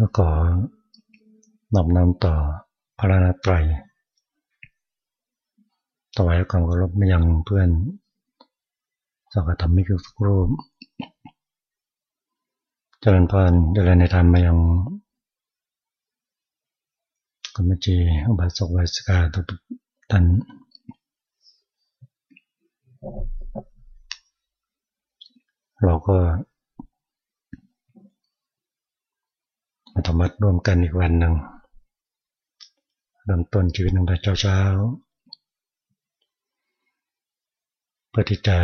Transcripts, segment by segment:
ก็ขอนอบน้อมต่อพระนาตรัยถวายความเคารพมายังเพื่อนสักธรรมิกทุกรูปเจริญพรเจริญในธรรมมายังกรรมจีอุบาสกวาสกาทุกท่านเราก็ มาธรรมะร่วมกันอีกวันหนึ่งเริ่มต้นชีวิตตั้งแต่เช้าๆเพื่อที่จะ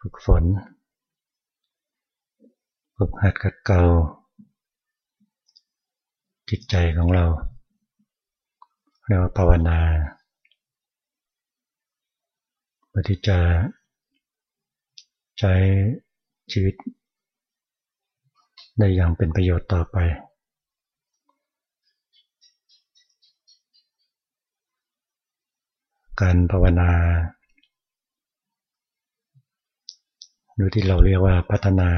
ฝึกฝนฝึกหัดกัดเกาจิตใจของเราเรียกว่าภาวนาเพื่อที่จะใช้ชีวิต ได้อย่างเป็นประโยชน์ต่อไป การภาวนาหรือที่เราเรียกว่าพัฒนา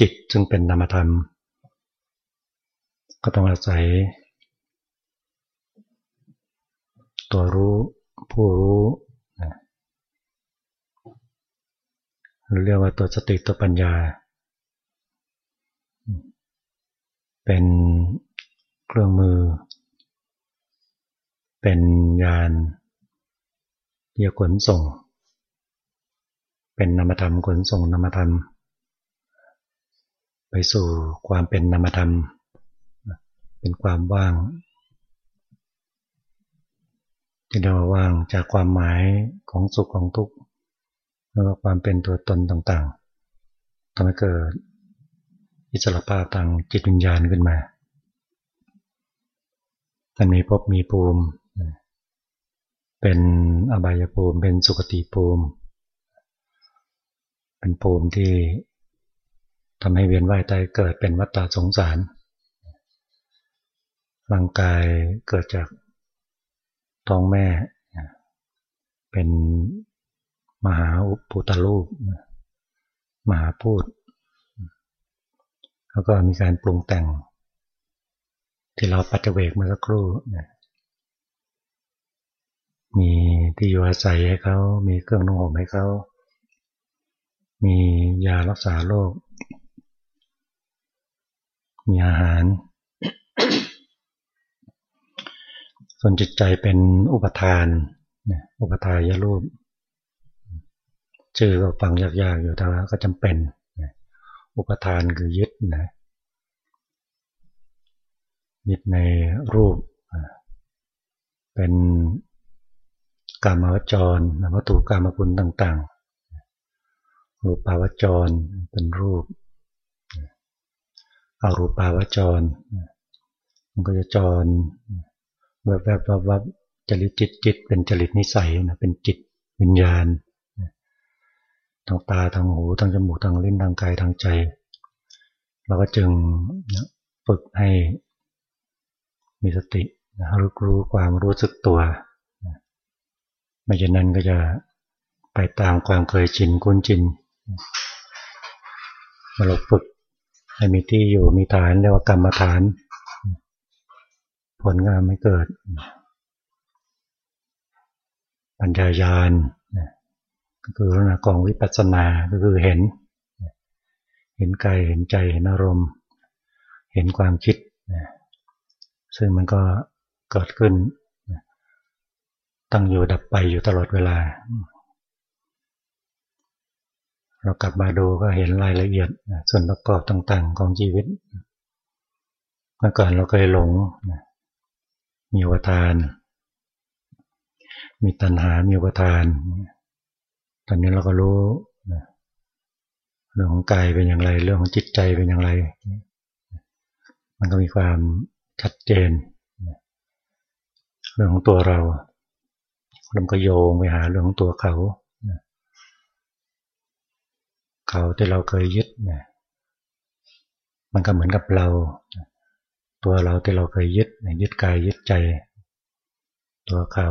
จิตซึ่งเป็นนามธรรม ก็ต้องอาศัย ตัวรู้ผู้รู้หรือเรียกว่าตัวสติตัวปัญญา เป็นเครื่องมือ เป็นยานที่จะขนส่ง เป็นนามธรรมขนส่งนามธรรม ไปสู่ความเป็นนามธรรม เป็นความว่างที่เราว่างจากความหมายของสุขของทุกข์แล้วก็ความเป็นตัวตนต่างๆทำให้เกิด อิสระภาพทางจิตวิญญาณขึ้นมามันมีภพมีภูมิ เป็นอบายภูมิ เป็นสุคติภูมิ เป็นภูมิที่ทำให้เวียนว่ายตายเกิดเป็นวัฏฏะสงสาร ร่างกายเกิดจากท้องแม่ เป็นมหาอุปุตรูปมหาพูด แล้วก็มีการปรุงแต่ง ที่เราปัจเจเวกเมื่อสักครู่มีที่อยู่อาศัยให้เขา มีเครื่องนุ่งห่มให้เขา มียารักษาโรค มีอาหาร ส่วนจิตใจเป็นอุปทาน อุปทายรูป ชื่อก็ฟังยากๆอยู่แต่ว่าก็จำเป็น อุปทานคือยึดนะยึดในรูป เป็นกามวจรวัตถุกรรมคุณต่างๆ รูปาวจรเป็นรูปอารูปาวจร มันก็จะจรแบบแบบแบบจริตจิตจิตเป็นจริตนิสัยนะเป็นจิตวิญญาณ ทางตาทางหูทางจมูกทางลิ้นทางกายทางใจ เราก็จึงฝึกให้มีสติรู้รู้ความรู้สึกตัว ไม่เช่นนั้นก็จะไปตามความเคยชินคุ้นชินเราฝึกให้มีที่อยู่มีฐานเรียกว่ากรรมฐาน ผลงานไม่เกิดปัญญายาณ ก็คือลักษณะของวิปัสสนาก็คือเห็น เห็นกายเห็นใจเห็นอารมณ์ เห็นความคิด ซึ่งมันก็เกิดขึ้น ตั้งอยู่ดับไปอยู่ตลอดเวลา เรากลับมาดูก็เห็นรายละเอียดส่วนประกอบต่างๆของชีวิต เมื่อก่อนเราเคยหลง มีวทาน มีตัณหา มีวทาน ตอนนี้เราก็รู้เรื่องของกายเป็นอย่างไร เรื่องของจิตใจเป็นอย่างไร มันก็มีความชัดเจน เรื่องของตัวเราเราก็โยงไปหาเรื่องของตัวเขาเขาที่เราเคยยึดมันก็เหมือนกับเรา ตัวเราที่เราเคยยึดยึดกายยึดใจ ตัวเขา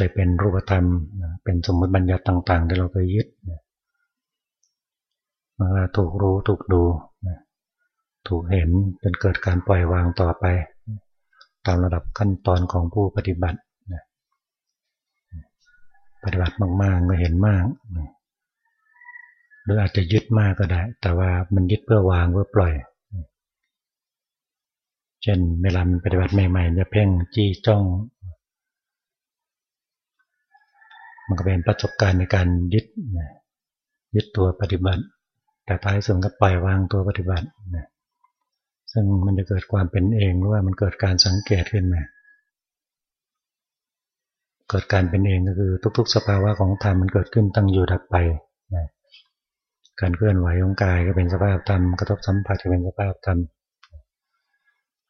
เคยเป็นรูปธรรม เป็นสมมติบัญญัติต่าง ๆ ที่เราเคยยึดมันก็ถูกรู้ถูกดูถูกเห็นจนเกิดการปล่อยวางต่อไป ตามระดับขั้นตอนของผู้ปฏิบัติปฏิบัติมากๆก็เห็นมากหรืออาจจะยึดมากก็ได้ แต่ว่ามันยึดเพื่อวางเพื่อปล่อย เช่นเวลามันปฏิบัติใหม่ๆจะเพ่งจี้จ้อง มันก็เป็นประสบการณ์ในการยึดยึดตัวปฏิบัติ แต่ท้ายสุดก็ปล่อยวางตัวปฏิบัติซึ่งมันจะเกิดความเป็นเองหรือว่ามันเกิดการสังเกตขึ้นมาเกิดการเป็นเองก็คือทุก ๆ สภาวะของธรรมมันเกิดขึ้นตั้งอยู่ดับไปนะการเคลื่อนไหวของกายก็เป็นสภาพธรรมกระทบสัมผัสก็เป็นสภาพธรรม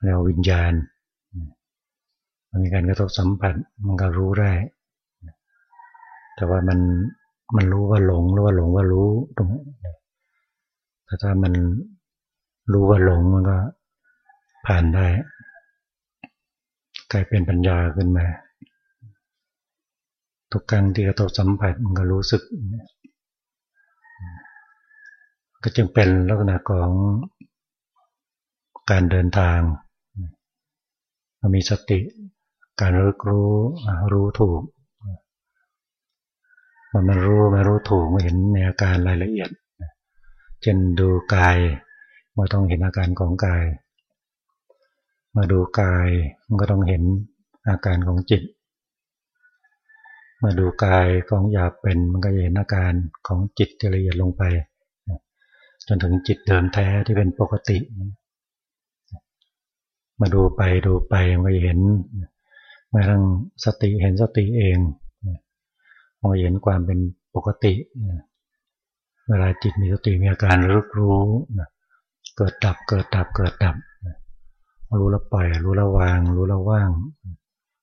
แล้ววิญญาณมันมีการกระทบสัมผัสมันก็รู้ได้ แต่ว่ามันมันรู้ว่าหลงหรือว่าหลงว่ารู้ตรงแต่ถ้ามันรู้ว่าหลงมันก็ผ่านได้ กลายเป็นปัญญาขึ้นมาทุกครั้งที่กระทบสัมผัสมันก็รู้สึก ก็จึงเป็นลักษณะของการเดินทางมันมีสติ การรู้รู้รู้ถูก มันมันรู้มารู้ถูกมาเห็นในอาการรายละเอียดเช่นดูกายมาต้องเห็นอาการของกาย มาดูกายมันก็ต้องเห็นอาการของจิต มาดูกายของหยาบเป็นมันก็จะเห็นอาการของจิตที่ละเอียดลงไป จนถึงจิตเดิมแท้ที่เป็นปกติ มาดูไปดูไปมันก็เห็นแม้ทั้งสติเห็นสติเอง มันก็เห็นความเป็นปกติ เวลาจิตมีสติมีอาการรู้รู้เกิดดับเกิดดับเกิดดับรู้แล้วปล่อย รู้แล้ววาง รู้แล้วว่าง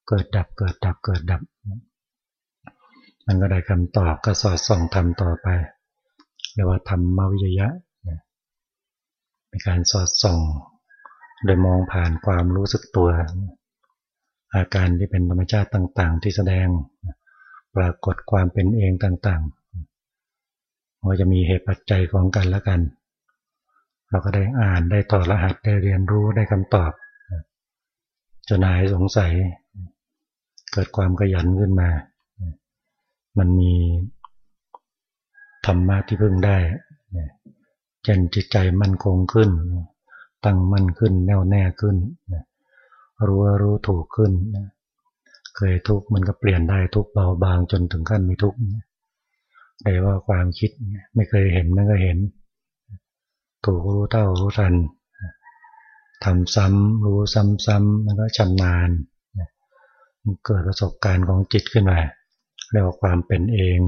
เกิดดับเกิดดับเกิดดับ มันก็ได้คำตอบก็สอดส่องทำต่อไปเรียกว่าธรรมวิจยะเป็นการสอดส่อง โดยมองผ่านความรู้สึกตัว อาการที่เป็นธรรมชาติต่าง ๆ ที่แสดง ปรากฏความเป็นเองต่างๆว่าจะมีเหตุปัจจัยของกันและกัน เราก็ได้อ่านได้ต่อรหัสได้เรียนรู้ได้คำตอบจนหายสงสัย เกิดความขยันขึ้นมา มันมีธรรมะที่พึ่งได้จนจิตใจมั่นคงขึ้น ตั้งมั่นขึ้นแน่วแน่ขึ้น รู้ว่ารู้ถูกขึ้น เคยทุกข์มันก็เปลี่ยนได้ทุกข์เบาบางจนถึงขั้นมีทุกข์ได้ว่าความคิดไม่เคยเห็นมันก็เห็น ถูกรู้เท่ารู้ทันทำซ้ำรู้ซ้ำๆมันก็ชำนาญเกิดประสบการณ์ของจิตขึ้นมาเรียกว่าความเป็นเอง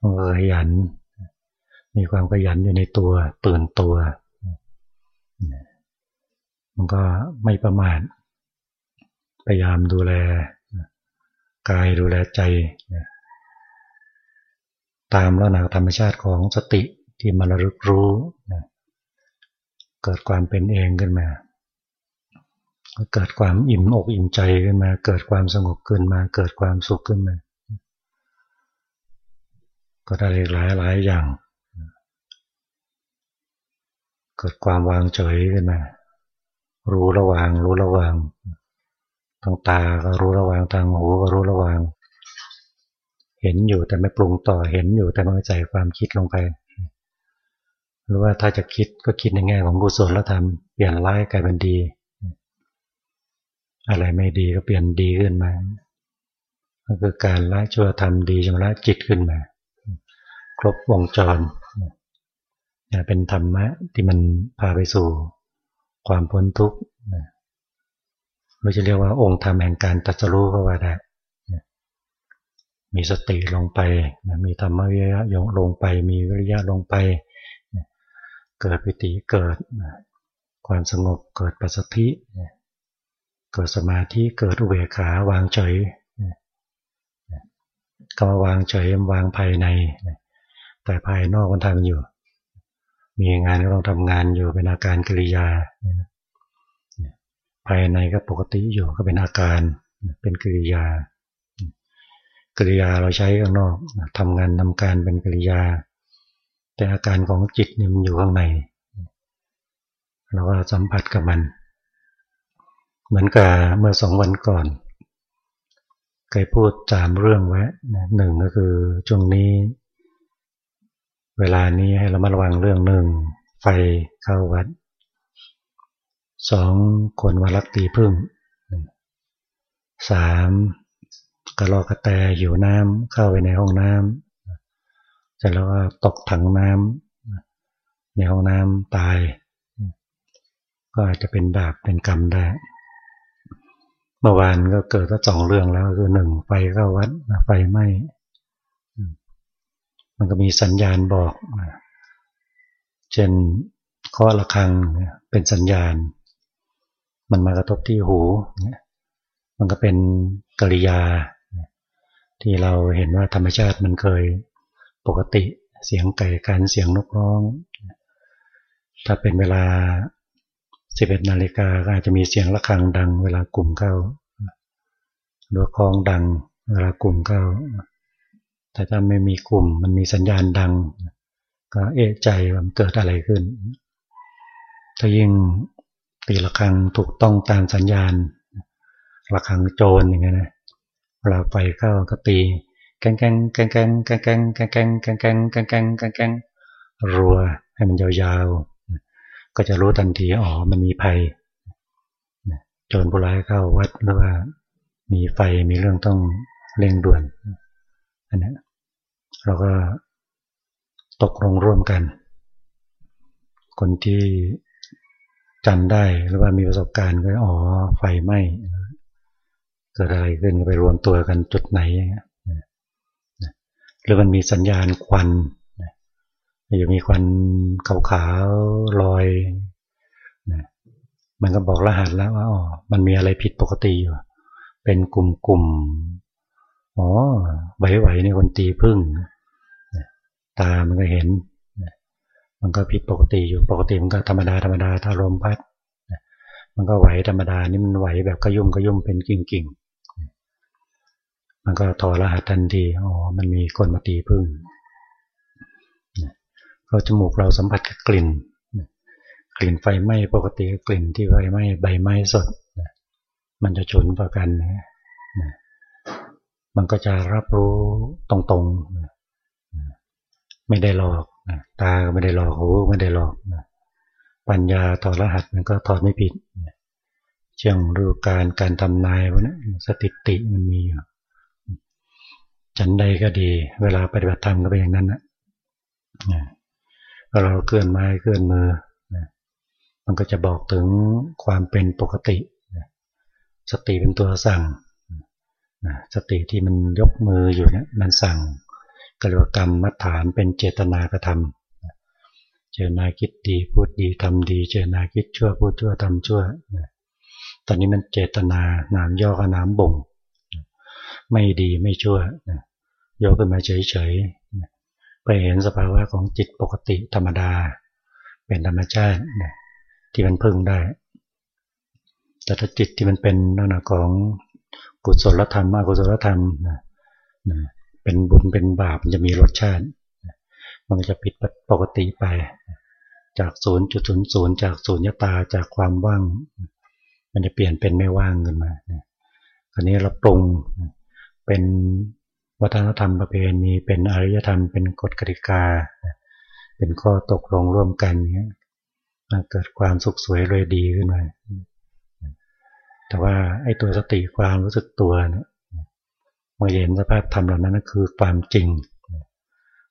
มันขยัน มีความขยันอยู่ในตัวตื่นตัว มันก็ไม่ประมาท พยายามดูแลกายดูแลใจตามลักษณะธรรมชาติของสติที่มันระลึกรู้เกิดความเป็นเองขึ้นมาเกิดความอิ่มอกอิ่มใจขึ้นมา เกิดความสงบขึ้นมา เกิดความสุขขึ้นมา ก็ได้หลายหลายอย่าง เกิดความวางเฉยขึ้นมา รู้ระวาง รู้ระวาง ทางตาก็รู้ระวางทางหูก็รู้ระวาง เห็นอยู่แต่ไม่ปรุงต่อเห็นอยู่แต่ไม่ใส่ความคิดลงไป หรือว่าถ้าจะคิดก็คิดในแง่ของกุศลแล้วทำเปลี่ยนร้ายกลายเป็นดี อะไรไม่ดีก็เปลี่ยนดีขึ้นมาก็คือการละชั่วทำดีชำระจิตขึ้นมา ครบวงจรเป็นธรรมะที่มันพาไปสู่ความพ้นทุกข์ เราจะเรียกว่าองค์ธรรมแห่งการตัดสู้ก็ว่าได้มีสติลงไปมีธรรมวิริยะลงไป มีวิริยะลงไป เกิดปิติเกิดความสงบเกิดปัสสธิ เกิดสมาธิเกิดอุเบกขาวางเฉยก็วางเฉยวางภายใน แต่ภายนอกมันทำอยู่ มีงานก็ต้องทำงานอยู่เป็นอาการกิริยา ภายในก็ปกติอยู่ก็เป็นอาการ เป็นกิริยา กิริยาเราใช้ข้างนอกทำงานทำการเป็นกิริยาแแต่อาการของจิตเนี่ยมันอยู่ข้างใน เราก็สัมผัสกับมัน เหมือนกับเมื่อสองวันก่อนเคยพูดสามเรื่องไว้หนึ่งก็คือช่วงนี้ เวลานี้ให้เรามาระวังเรื่องหนึ่งไฟเข้าวัด สองคนวารักตีพึ่งสามกระรอกกระแตหิวน้ำเข้าไปในห้องน้ำเสร็จแล้วก็ตกถังน้ำในห้องน้ำตาย ก็อาจจะเป็นบาปเป็นกรรมได้เมื่อวานก็เกิดก็สองเรื่องแล้วคือหนึ่งไฟเข้าวัดไฟไหม้มันก็มีสัญญาณบอกเช่นเคาะระฆังเป็นสัญญาณ มันมากระทบที่หู มันก็เป็นกริยา ที่เราเห็นว่าธรรมชาติมันเคยปกติเสียงไก่การเสียงนกร้อง ถ้าเป็นเวลา 11นาฬิกาก็อาจจะมีเสียงะระฆังดัง เวลากลุ่มเข้าดัวคลองดัง เวลากลุ่มเข้า แต่ถ้าไม่มีกลุ่มมันมีสัญญาณดัง ก็เอะใจว่ามันเกิดอะไรขึ้น ถ้ายิ่ง ตีระฆังถูกต้องตามสัญญาณระฆังโจรอย่างเงี้ยนะเวลาไฟเข้าก็ตีแกงแกงแกงแกงแกงแกงแกงแกงแกงแกงแกงแกงแกงแกงรัวให้มันยาวๆ ก็จะรู้ทันทีอ๋อมันมีภัยโจรผู้ร้ายเข้าวัดหรือว่า มีไฟมีเรื่องต้องเร่งด่วนอันนี้เราก็ตกลงร่วมกัน คนที่ จำได้หรือว่ามีประสบการณ์ก็อ๋อไฟไหม้เกิดอะไรขึ้นไปรวมตัวกันจุดไหนหรือมันมีสัญญาณควันอยู่มีควันขาวๆลอยมันก็บอกรหัสแล้วว่าอ๋อมันมีอะไรผิดปกติอยู่เป็นกลุ่มๆอ๋อไหวๆนี่คนตีพึ่งตามันก็เห็น มันก็ผิดปกติอยู่ปกติมันก็ธรรมดาธรรมดาถ้าลมพัดมันก็ไหวธรรมดานี่มันไหวแบบกระยุ่มกระยุ่มเป็นกิ่งๆมันก็ถอรหัสทันทีอ๋อมันมีคนมาตีพึ่งเราจมูกเราสัมผัสกับกลิ่นกลิ่นไฟไหม้ปกติกลิ่นที่ไฟไหม้ใบไม้สดมันจะฉุนประกันนะมันก็จะรับรู้ตรงๆ ไม่ได้หลอก ตาก็ไม่ได้หลอกหูไม่ได้หลอกปัญญาถอดรหัสมันก็ถอดไม่ผิดเช่นรูการการทำนายวะนะสติติมันมีอยู่ฉันใดก็ดี เวลาปฏิบัติธรรมก็เป็นอย่างนั้นนะเราเคลื่อนไม้เคลื่อนมือมันก็จะบอกถึงความเป็นปกติ สติเป็นตัวสั่งสติที่มันยกมืออยู่เนี่ยมันสั่ง กริยกรรมมัฐานเป็นเจตนากระทำเจตนาคิดดีพูดดีทำดี เจตนาคิดชั่วพูดชั่วทำชั่วตอนนี้มันเจตนาน้ำย่อกับน้ำบ่ง ไม่ดีไม่ชั่วยกขึ้นมาเฉยๆไปเห็นสภาวะของจิตปกติธรรมดา เป็นธรรมชาติที่มันพึ่งได้ แต่ถ้าจิตที่มันเป็นลักษณะของกุศลธรรมอกุศลธรรม เป็นบุญเป็นบาปมันจะมีรสชาติ มันจะผิดปกติไป จากศูนย์จุดศูนย์ศูนย์จากศูนย์ยตาจากความว่าง มันจะเปลี่ยนเป็นไม่ว่างขึ้นมาคราวนี้เราปรุงเป็นวัฒนธรรมประเพณีเป็นอารยธรรม เป็นกฎกติกา เป็นข้อตกลงร่วมกันเนี้ยเกิดความสุขสวยเลยดีขึ้นมาแต่ว่าไอ้ตัวสติความรู้สึกตัวเนี่ย มาเห็นสภาพธรรมเหล่านั้นคือความจริง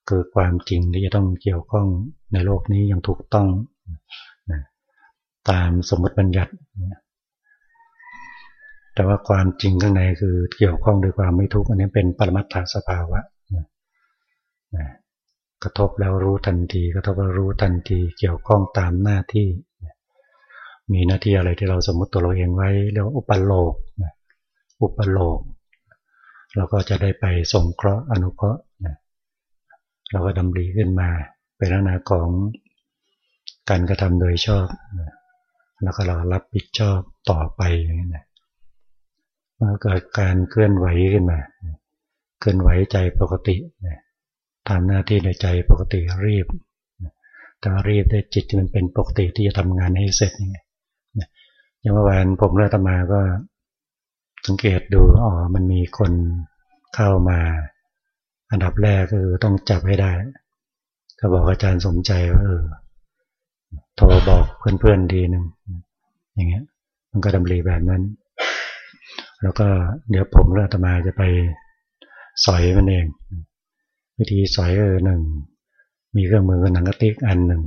คือความจริงที่จะต้องเกี่ยวข้องในโลกนี้อย่างถูกต้องตามสมมติบัญญัติ แต่ว่าความจริงข้างในคือเกี่ยวข้องด้วยความไม่ทุกข์อันนี้เป็นปรมัตถสภาวะนะกระทบแล้วรู้ทันที กระทบแล้วรู้ทันที เกี่ยวข้องตามหน้าที่ มีหน้าที่อะไรที่เราสมมติตัวเราเองไว้เรียกว่าอุปโลกอุปโลก เราก็จะได้ไปสงเคราะห์อนุเคราะห์เราก็ดำรีขึ้นมาเป็นลักษณะของการกระทำโดยชอบแล้วก็เรารับผิดชอบต่อไปอย่างนี้นะมันเกิดการเคลื่อนไหวขึ้นมา เคลื่อนไหวใจปกติทำหน้าที่ในใจปกติรีบแต่ว่ารีบได้จิตที่มันเป็นปกติที่จะทำงานให้เสร็จยังไงอย่างเมื่อวานผมเลือกตมาก็ สังเกตดูอ๋อมันมีคนเข้ามา อันดับแรกคือต้องจับให้ได้ ก็บอกอาจารย์สมใจว่าเออโทรบอกเพื่อนๆดีหนึ่งอย่างเงี้ย มันก็ดำรีแบบนั้น แล้วก็เดี๋ยวผมเลือกตมาจะไปสอยมันเอง วิธีสอยเออหนึ่งมีเครื่องมือหนังกระติกอันหนึ่ง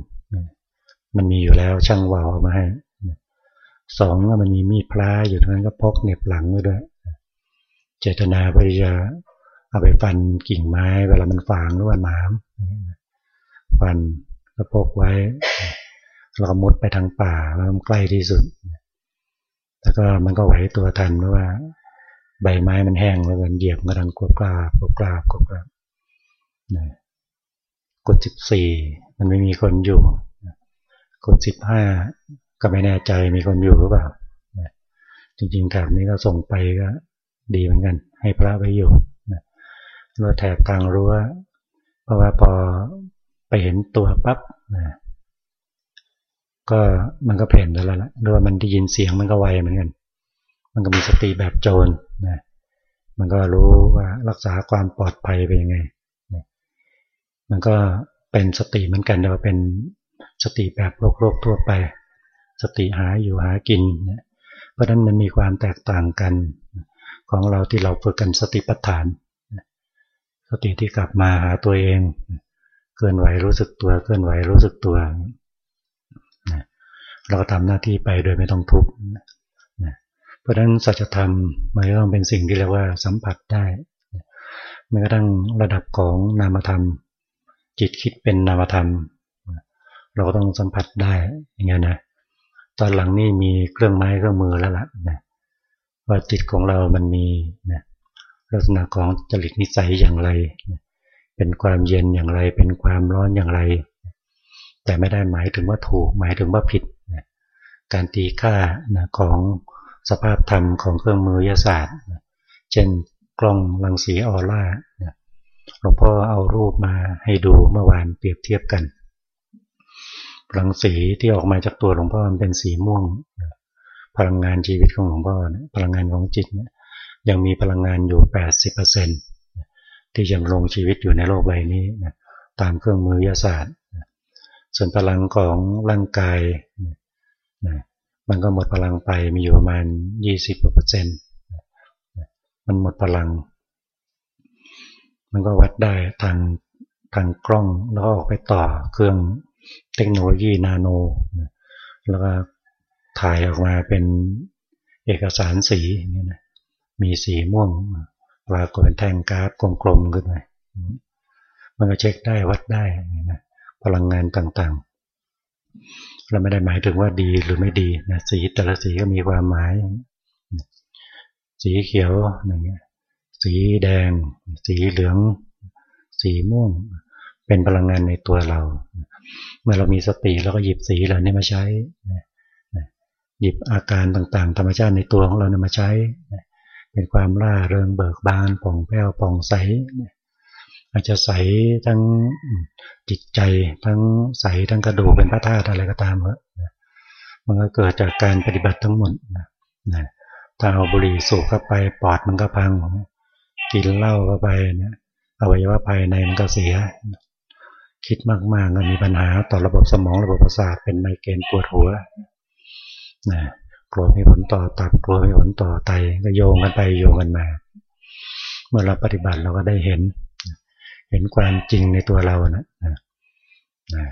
มันมีอยู่แล้วช่างวาวเอามาให้ สองมันมีมีดพลาอยู่ตรงนั้นก็พกเหน็บหลังไว้ด้วย เจตนาเพื่อจะเอาไปฟันกิ่งไม้ เวลามันฝางหรือว่าหนามฟันก็พกไว้เราก็มุดไปทางป่าแล้วมันใกล้ที่สุด แล้วก็มันก็ไหวตัวทันเพราะว่า ใบไม้มันแห้งแล้วมันเหยียบกระดังกรวบกราบกรวบกราบกรวบกราบกดสิบสี่มันไม่มีคนอยู่กดสิบห้า ก็ไม่แน่ใจมีคนอยู่หรือเปล่าจริงๆแถบนี้เราส่งไปก็ดีเหมือนกัน ให้พระไปอยู่รั้วแถบทางรั้ว เพราะว่าพอไปเห็นตัวปั๊บนะก็มันก็เพ่นแล้วละด้วยมันได้ยินเสียงมันก็ไวเหมือนกัน มันก็มีสติแบบโจรนะมันก็รู้ว่ารักษาความปลอดภัยเป็นยังไงมันก็เป็นสติเหมือนกันแต่ว่าเป็นสติแบบโลกโลกทั่วไป สติหาอยู่หากิน เพราะนั้นมันมีความแตกต่างกันของเราที่เราฝึกกันสติปัฏฐาน สติที่กลับมาหาตัวเอง เคลื่อนไหวรู้สึกตัวเคลื่อนไหวรู้สึกตัว เราก็ทำหน้าที่ไปโดยไม่ต้องทุกข์เพราะฉะนั้นสัจธรรมมันต้องเป็นสิ่งที่เรียกว่าสัมผัสได้แม้กระทั่งระดับของนามธรรม จิตคิดเป็นนามธรรม เราก็ต้องสัมผัสได้อย่างเงี้ยนะ ตอนหลังนี่มีเครื่องไม้เครื่องมือแล้วล่ะนะว่าจิตของเรามันมีนะลักษณะของจริตนิสัยอย่างไร เป็นความเย็นอย่างไร เป็นความร้อนอย่างไร แต่ไม่ได้หมายถึงว่าถูก หมายถึงว่าผิดการตีค่านะของสภาพธรรมของเครื่องมือยศาสตร์ เช่นกล้องรังสีออร่าหลวงพ่อเอารูปมาให้ดูเมื่อวานเปรียบเทียบกัน รังสีที่ออกมาจากตัวหลวงพ่อมันเป็นสีม่วง พลังงานชีวิตของหลวงพ่อพลังงานของจิตยังมีพลังงานอยู่ 80%ที่ยังลงชีวิตอยู่ในโลกใบนี้ตามเครื่องมือยาศาสตร์ ส่วนพลังของร่างกายนะมันก็หมดพลังไปมีอยู่ประมาณ 20เปอร์เซ็นต์มันหมดพลัง มันก็วัดได้ทางทางกล้องแล้วก็ออกไปต่อเครื่อง เทคโนโลยีนาโน แล้วก็ถ่ายออกมาเป็นเอกสารสีนี่นะมีสีม่วงปรากฏเป็นแท่งกราฟกลมๆขึ้นมามันก็เช็คได้วัดได้นะพลังงานต่างๆ เราไม่ได้หมายถึงว่าดีหรือไม่ดีนะสีแต่ละสีก็มีความหมาย สีเขียวอย่างเงี้ยสีแดง สีเหลือง สีม่วง เป็นพลังงานในตัวเรา เมื่อเรามีสติเราก็หยิบสีเหล่านี้มาใช้หยิบอาการต่างๆ ธรรมชาติในตัวของเรานมาใช้เป็นความร่าเริงเบิกบานผ่องแผ้วผ่องใสอาจจะใสทั้งจิตใจทั้งใสทั้งกระดูกเป็นพระธาตุอะไรก็ตามเถอะมันก็เกิดจากการปฏิบัติทั้งหมดนะถ้าเอาบุหรี่สูบเข้าไปปอดมันก็พัง กินเหล้าเข้าไปเนี่ยอวัยวะภายในมันก็เสีย คิดมากๆก็มีปัญหาต่อระบบสมองระบบประสาทเป็นไมเกรนปวดหัวนะกลัวมีผลต่อตับกลัวมีผลต่อไตก็โยงกันไปโยงกันมา เมื่อเราปฏิบัติเราก็ได้เห็น เห็นความจริงในตัวเรานะนะ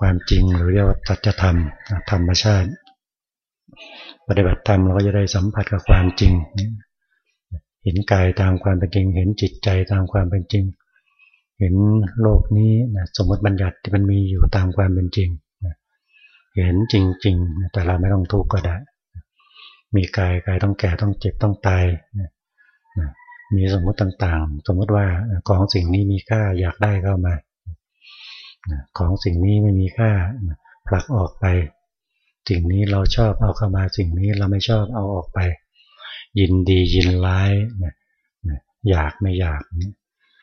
ความจริงหรือเรียกว่าสัจธรรมธรรมชาติ ปฏิบัติธรรมเราก็จะได้สัมผัสกับความจริง เห็นกายตามความเป็นจริง เห็นจิตใจตามความเป็นจริง เห็นโลกนี้นะสมมติบัญญัติที่มันมีอยู่ตามความเป็นจริงเห็นจริงๆ แต่เราไม่ต้องทุกข์ก็ได้ มีกายกายต้องแก่ต้องเจ็บต้องตายมีสมมติต่างๆ สมมติว่าของสิ่งนี้มีค่าอยากได้เข้ามาของสิ่งนี้ไม่มีค่าผลักออกไป สิ่งนี้เราชอบเอาเข้ามาสิ่งนี้เราไม่ชอบเอาออกไป ยินดียินร้ายอยากไม่อยากเ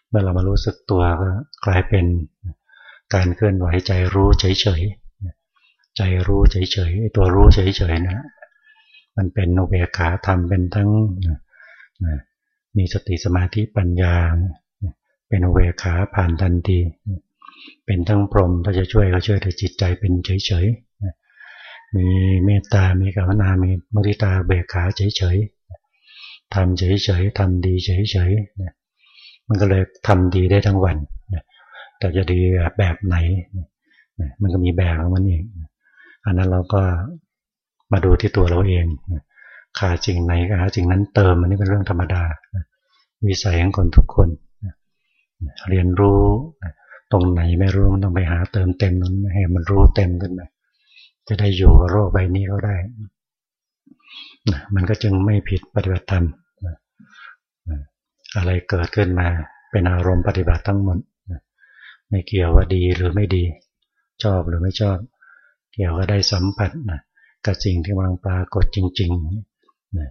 เมื่อเรามารู้สึกตัวก็กลายเป็นการเคลื่อนไหวใจรู้เฉยๆใจรู้เฉยๆตัวรู้เฉยๆนะมันเป็นโอเบขาธรรมเป็นทั้งมีสติสมาธิปัญญา เป็นโอเบขาผ่านทันที เป็นทั้งพรหมถ้าจะช่วยก็ช่วยแต่จิตใจเป็นเฉยๆ มีเมตตา มีกรุณา มีมริตาเบขาเฉยๆทำเฉยๆทำดีเฉยๆ มันก็เลยทำดีได้ทั้งวันแต่จะดีแบบไหน มันก็มีแบบของมันเองอันนั้นเราก็มาดูที่ตัวเราเองขาดสิ่งไหนก็หาสิ่งนั้นเติมอันนี้เป็นเรื่องธรรมดาวิสัยของคนทุกคนเรียนรู้ตรงไหนไม่รู้ต้องไปหาเติมเต็มนั้นให้มันรู้เต็มขึ้นมาจะได้อยู่กับโรคใบนี้ก็ได้ มันก็จึงไม่ผิดปฏิบัติธรรม อะไรเกิดขึ้นมาเป็นอารมณ์ปฏิบัติทั้งหมดไม่เกี่ยวว่าดีหรือไม่ดี ชอบหรือไม่ชอบ เกี่ยวก็ได้สัมผัสนะกับสิ่งที่กำลังปรากฏจริงๆนะ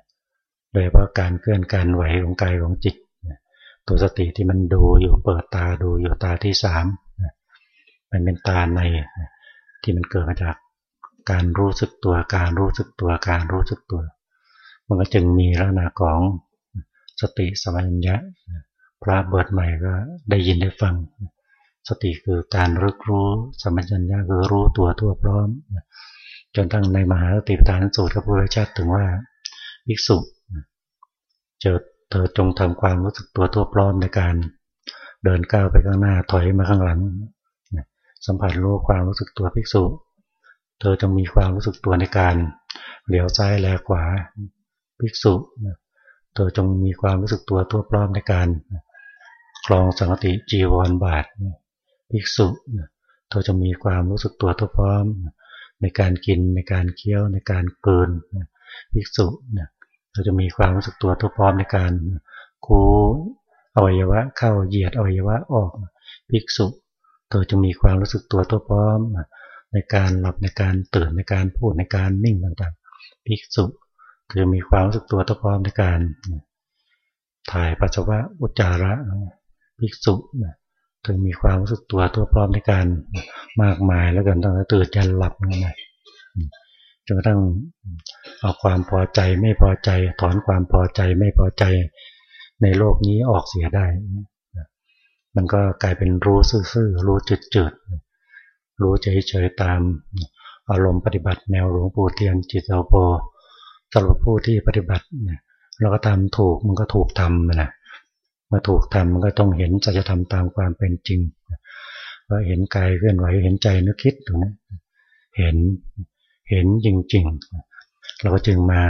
โดยเพราะการเคลื่อนการไหวของกายของจิตตัวสติที่มันดูอยู่เปิดตาดูอยู่ตาที่สามมันเป็นตาในที่มันเกิดมาจากการรู้สึกตัวการรู้สึกตัวการรู้สึกตัว มันก็จึงมีลักษณะของ สติสมัญญะพระเบิดใหม่ก็ได้ยินได้ฟัง สติคือการรึกรู้สมัญญะคือรู้ตัวทั่วพร้อม จนทั้งในมหาสติปัฏฐานสูตรพระพุทธเจ้าถึงว่าภิกษุเจอเธอจงทำความรู้สึกตัวทั่วพร้อมในการเดินก้าวไปข้างหน้าถอยมาข้างหลัง สัมผัสรู้ความรู้สึกตัวภิกษุ เธอจงมีความรู้สึกตัวในการเหลียวซ้ายแลขวาภิกษุ ธอจงมีความรู้สึกตัวทั่วพร้อมในการคลองสังติจีวรบาทภิกษุเธอจะมีความรู้สึกตัวทั่วพร้อม ในการกินในการเคี้ยวในการเกินภิกษุเราจะมีความรู้สึกตัวทั่วพร้อมในการคูอวัยวะเข้าเหยียดอวัยวะออกภิกษุ เธอจะมีความรู้สึกตัวทั่วพร้อม ในการหลับในการตื่นในการพูดในการนิ่งต่างๆภิกษุเธอมีความรู้สึกตัวทั่วพร้อมในการ ถ่ายปัสสาวะอุจจาระภิกษุเธอมีความรู้สึกตัวทั่วพร้อมในการมากมายแล้วกันตั้งแต่ตื่นจนหลับนั่นะจนกระทั่งเอาความพอใจไม่พอใจ ถอนความพอใจไม่พอใจในโลกนี้ออกเสียได้ มันก็กลายเป็นรู้ซื่อๆรู้จืดๆรู้เฉยๆตามอารมณ์ปฏิบัติแนวหลวงปู่เทียนจิตเตาโพ สำหรับผู้ที่ปฏิบัติเนี่ยเราก็ทำถูกมันก็ถูกทำนะเมื่อถูกทำมันก็ต้องเห็นสัจธรรมตามความเป็นจริงว่าเห็นกายเคลื่อนไหวเห็นใจนึกคิดตรงนี้เห็นเห็นจริงๆ เราก็จึงมา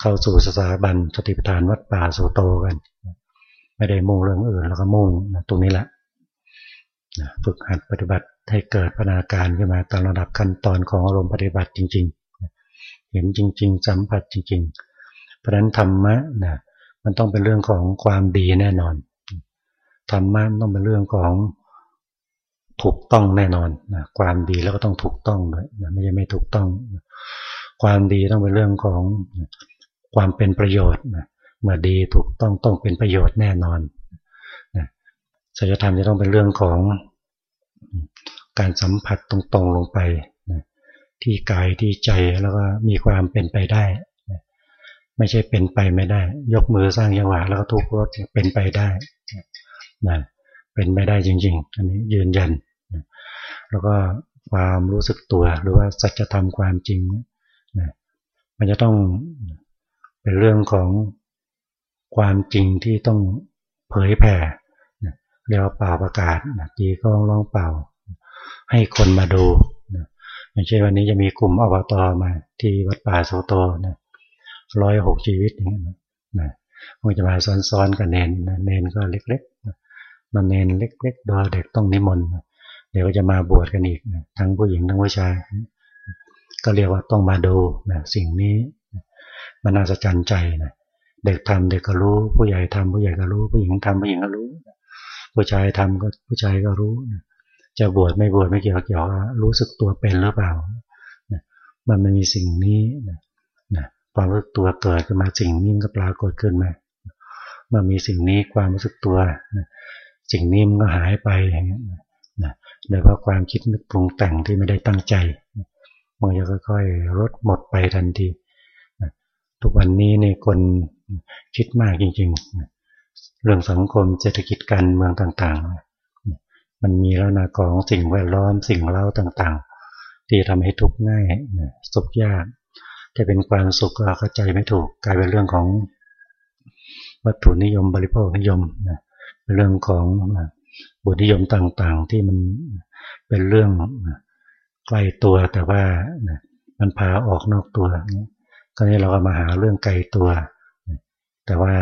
เข้าสู่สถาบันสติปัฏฐานวัดป่าสุโตกัน ไม่ได้มุ่งเรื่องอื่นแล้วก็มุ่งตรงนี้แหละฝึกหัดปฏิบัติให้เกิดพัฒนาการขึ้นมาตามระดับขั้นตอนของอารมณ์ปฏิบัติจริง ๆ เห็นจริง ๆ สัมผัสจริง ๆ เพราะฉะนั้นธรรมะนะมันต้องเป็นเรื่องของความดีแน่นอน ธรรมะต้องเป็นเรื่องของถูกต้องแน่นอนนะความดีแล้วก็ต้องถูกต้องด้วยนะไม่ใช่ไม่ถูกต้องความดีต้องเป็นเรื่องของความเป็นประโยชน์นะเมื่อดีถูกต้องต้องเป็นประโยชน์แน่นอนนะสัจธรรมจะต้องเป็นเรื่องของการสัมผัสตรงๆลงไป ที่กายที่ใจแล้วก็มีความเป็นไปได้ ไม่ใช่เป็นไปไม่ได้ ยกมือสร้างยังหวะแล้วก็ทุกรถเป็นไปได้นะเป็นไปได้จริง ๆ อันนี้ยืนยัน แล้วก็ความรู้สึกตัวหรือว่าสัจธรรมความจริงนะมันจะต้องเป็นเรื่องของความจริงที่ต้องเผยแผ่เรียกว่าเป่าประกาศตีกองร้องเป่า ให้คนมาดู อย่างเช่นวันนี้จะมีกลุ่มอบตมาที่วัดป่าโซโตนะร้อยหกชีวิตอย่างนี้นะมันจะมาซ้อนๆกับเนนเนนก็เล็กๆมันเนนเล็กๆดอเด็กต้องนิมนต์เดี๋ยวจะมาบวชกันอีกนะทั้งผู้หญิงทั้งผู้ชาย ก็เรียกว่าต้องมาดูนะสิ่งนี้มันน่าสะใจใจนะเด็กทำเด็กก็รู้ ผู้ใหญ่ทำผู้ใหญ่ก็รู้ ผู้หญิงทำผู้หญิงก็รู้ ผู้ชายทำก็ผู้ชายก็รู้นะ จะบวชไม่บวชไม่เกี่ยวเกี่ยวรู้สึกตัวเป็นหรือเปล่ามันไม่มีสิ่งนี้นะความรู้สึกตัวเกิดขึ้นมาสิ่งนี้ก็ปรากฏขึ้นมาเมื่อมีสิ่งนี้ความรู้สึกตัวสิ่งนี้มันก็หายไปอย่างเงี้ยนะโดยเพราะความคิดนึกปรุงแต่งที่ไม่ได้ตั้งใจมันจะค่อยๆลดหมดไปทันทีทุกวันนี้ในคนคิดมากจริงๆ เรื่องสังคมเศรษฐกิจการเมืองต่างๆ มันมีแล้วนะของสิ่งแวดล้อมสิ่งเล่าต่างๆ ที่ทำให้ทุกข์ง่ายสุขยากจะเป็นความสุขก็เข้าใจไม่ถูกกลายเป็นเรื่องของวัตถุนิยมบริโภคนิยมเป็นเรื่องของบุญนิยมต่างๆ ที่มันเป็นเรื่องใกล้ตัวแต่ว่ามันพาออกนอกตัวก็นี้เราก็มาหาเรื่องไกลตัว แต่ว่า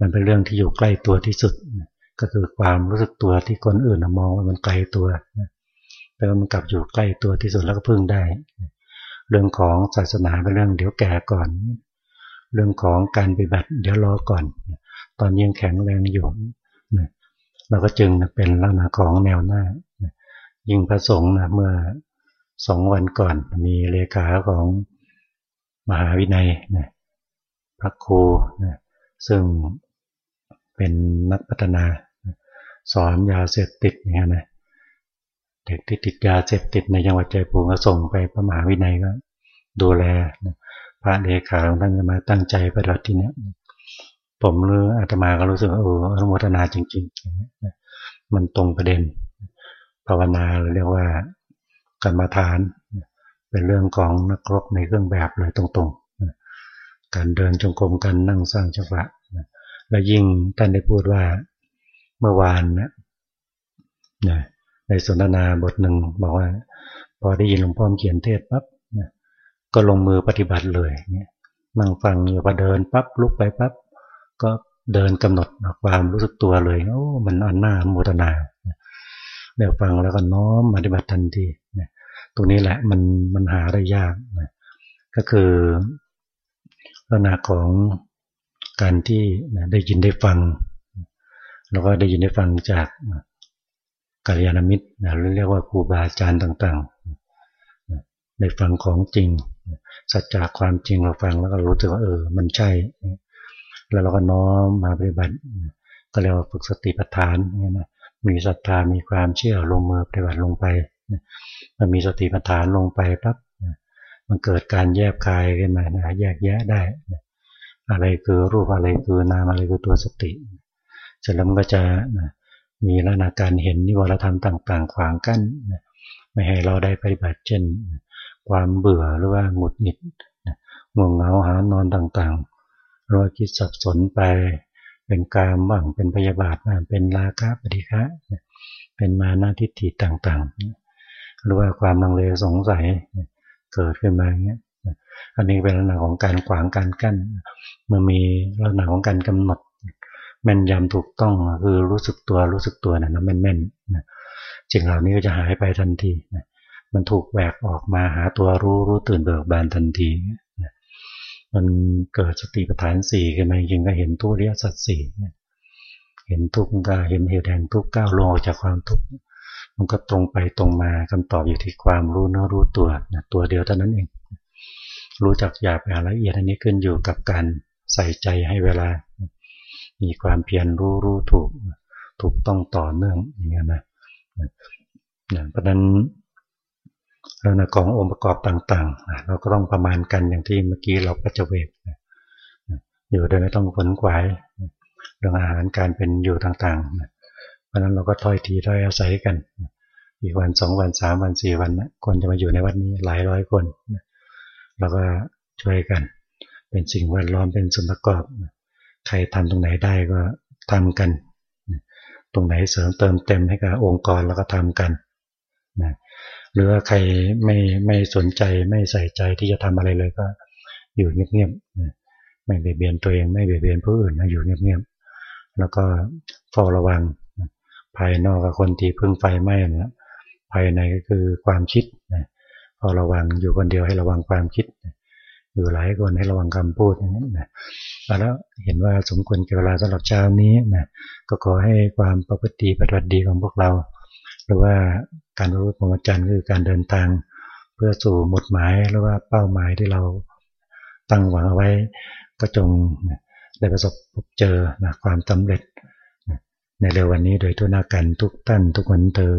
มันเป็นเรื่องที่อยู่ใกล้ตัวที่สุด ก็คือความรู้สึกตัวที่คนอื่นมองว่ามันไกลตัวแต่ว่ามันกลับอยู่ใกล้ตัวที่สุดแล้วก็พึ่งได้ เรื่องของศาสนาเป็นเรื่องเดี๋ยวแก่ก่อน เรื่องของการปฏิบัติเดี๋ยวรอก่อน ตอนยังแข็งแรงอยู่เราก็จึงเป็นลักษณะของแนวหน้า ยิ่งพระสงฆ์นะเมื่อสองวันก่อนมีเลขาของมหาวินัยนะพระครูนะซึ่งเป็นนักพัฒนา สอนยาเสพติดอย่างเงี้ยนะเด็กที่ติดยาเสพติดในจังหวัดใจปูก็ส่งไปพระมหาวินัยก็ดูแลพระเลขาของท่านมาตั้งใจปฏิบัติที่นี้ผมหรืออาตมาก็รู้สึกว่าโอ้อนุโมทนาจริงๆมันตรงประเด็น ภาวนาเรียกว่ากรรมฐาน เป็นเรื่องของนักรบในเครื่องแบบเลยตรงๆ การเดินจงกรมการนั่งสร้างจังหวะและยิ่งท่านได้พูดว่า เมื่อวานนะในสนทนาบทหนึ่งบอกว่า พอได้ยินหลวงพ่อเขียนเทศปั๊บก็ลงมือปฏิบัติเลยเนี่ยนั่งฟังอยู่พอเดินปั๊บลุกไปปั๊บก็เดินกำหนดความรู้สึกตัวเลยโอ้มันอันหน้าโมทนาเดี๋ยวฟังแล้วก็น้อมปฏิบัติทันทีตรงนี้แหละมันมันหาได้ยากนะก็คือลักษณะของการที่ได้ยินได้ฟัง แล้วก็ได้ยินได้ฟังจากกัลยาณมิตรเรียกว่าครูบาอาจารย์ต่างๆได้ฟังของจริง สัจจะความจริงเราฟังแล้วก็รู้สึกว่าเออ มันใช่ แล้วเราก็น้อมมาปฏิบัติ ก็เรียกว่าฝึกสติปัฏฐานเนี่ยนะมีศรัทธามีความเชื่อลงมือปฏิบัติลงไปมันมีสติปัฏฐานลงไปปั๊บมันเกิดการแยกกายขึ้นมานะแยกแยะได้ อะไรคือรูปอะไรคือนามอะไรคือตัวสติเร็จแล้วมันก็จะมีลักษณะการเห็นนิวรธรรมต่าง ๆ ขวางกั้นไม่ให้เราได้ปฏิบัติเช่น ความเบื่อหรือว่าหงุดหงิดง่วงเหงาหานอนต่างๆรอยคิดสับสนไปเป็นกามบ้างเป็นพยาบาทบ้างเป็นราคะปฏิฆะเป็นมานาทิฏฐิต่างๆ หรือว่าความลังเลสงสัยเกิดขึ้นมาอย่างเงี้ยอันนี้เป็นลักษณะของการขวางการกั้นเมื่อมีลักษณะของการกำหนด แม่นยำถูกต้องคือรู้สึกตัวรู้สึกตัวนะแม่นแม่นนะสิ่งเหล่านี้ก็จะหายไปทันทีนะมันถูกแหวกออกมาหาตัวรู้รู้ตื่นเบิกบานทันทีนะมันเกิดสติปัฏฐานสี่ขึ้นมาจริงก็เห็นทุกเรียสัตสี่เห็นทุกข์ก็เห็นเหตุแห่งทุกข์ก้าวลงออกจากความทุกข์มันก็ตรงไปตรงมาคำตอบอยู่ที่ความรู้เนื้อรู้ตัวนะตัวเดียวเท่านั้นเอง รู้จักหยาบละเอียดอันนี้ขึ้นอยู่กับการใส่ใจให้เวลา มีความเพียรรู้รู้ถูก ถูกต้องต่อเนื่องอย่างเงี้ยนะเพราะนั้นเรื่องขององค์ประกอบต่างๆ เราก็ต้องประมาณกันอย่างที่เมื่อกี้เราปัจเจเวกอยู่โดยไม่ต้องขนขวายเรื่องอาหารการเป็นอยู่ต่างๆ เพราะนั้นเราก็ถ้อยทีถ้อยอาศัยกัน อีกวันสองวันสามวันสี่วันนะคนจะมาอยู่ในวัดนี้หลายร้อยคนเราก็ช่วยกัน เป็นสิ่งแวดล้อมเป็นส่วนประกอบ ใครทำตรงไหนได้ก็ทำกัน ตรงไหนเสริมเติมเต็มให้กับองค์กรแล้วก็ทำกันนะหรือว่าใครไม่ไม่สนใจไม่ใส่ใจที่จะทำอะไรเลยก็ อยู่เงียบๆไม่เบียดเบียนตัวเองไม่เบียดเบียนผู้อื่นนะอยู่เงียบๆแล้วก็เฝ้าระวัง ภายนอกกับคนที่พึ่งไฟไหม้นะภายในก็คือความคิดนะพอระวังอยู่คนเดียวให้ระวังความคิด อยู่หลายคนให้ระวังคำพูดอย่างนี้นะ แล้วเห็นว่าสมควรเก่เวลาสำหรับเช้านี้นะก็ขอให้ความประพฤติปฏิบัติดีของพวกเรา หรือว่าการรู้พรหมจรรย์คือการเดินทาง เพื่อสู่หมดหมายหรือว่าเป้าหมายที่เราตั้งหวังเอาไว้ก็จงได้ประสบพบเจอนะความสำเร็จ ในเร็ววันนี้โดยทุนากันทุกท่านทุกคนเธอ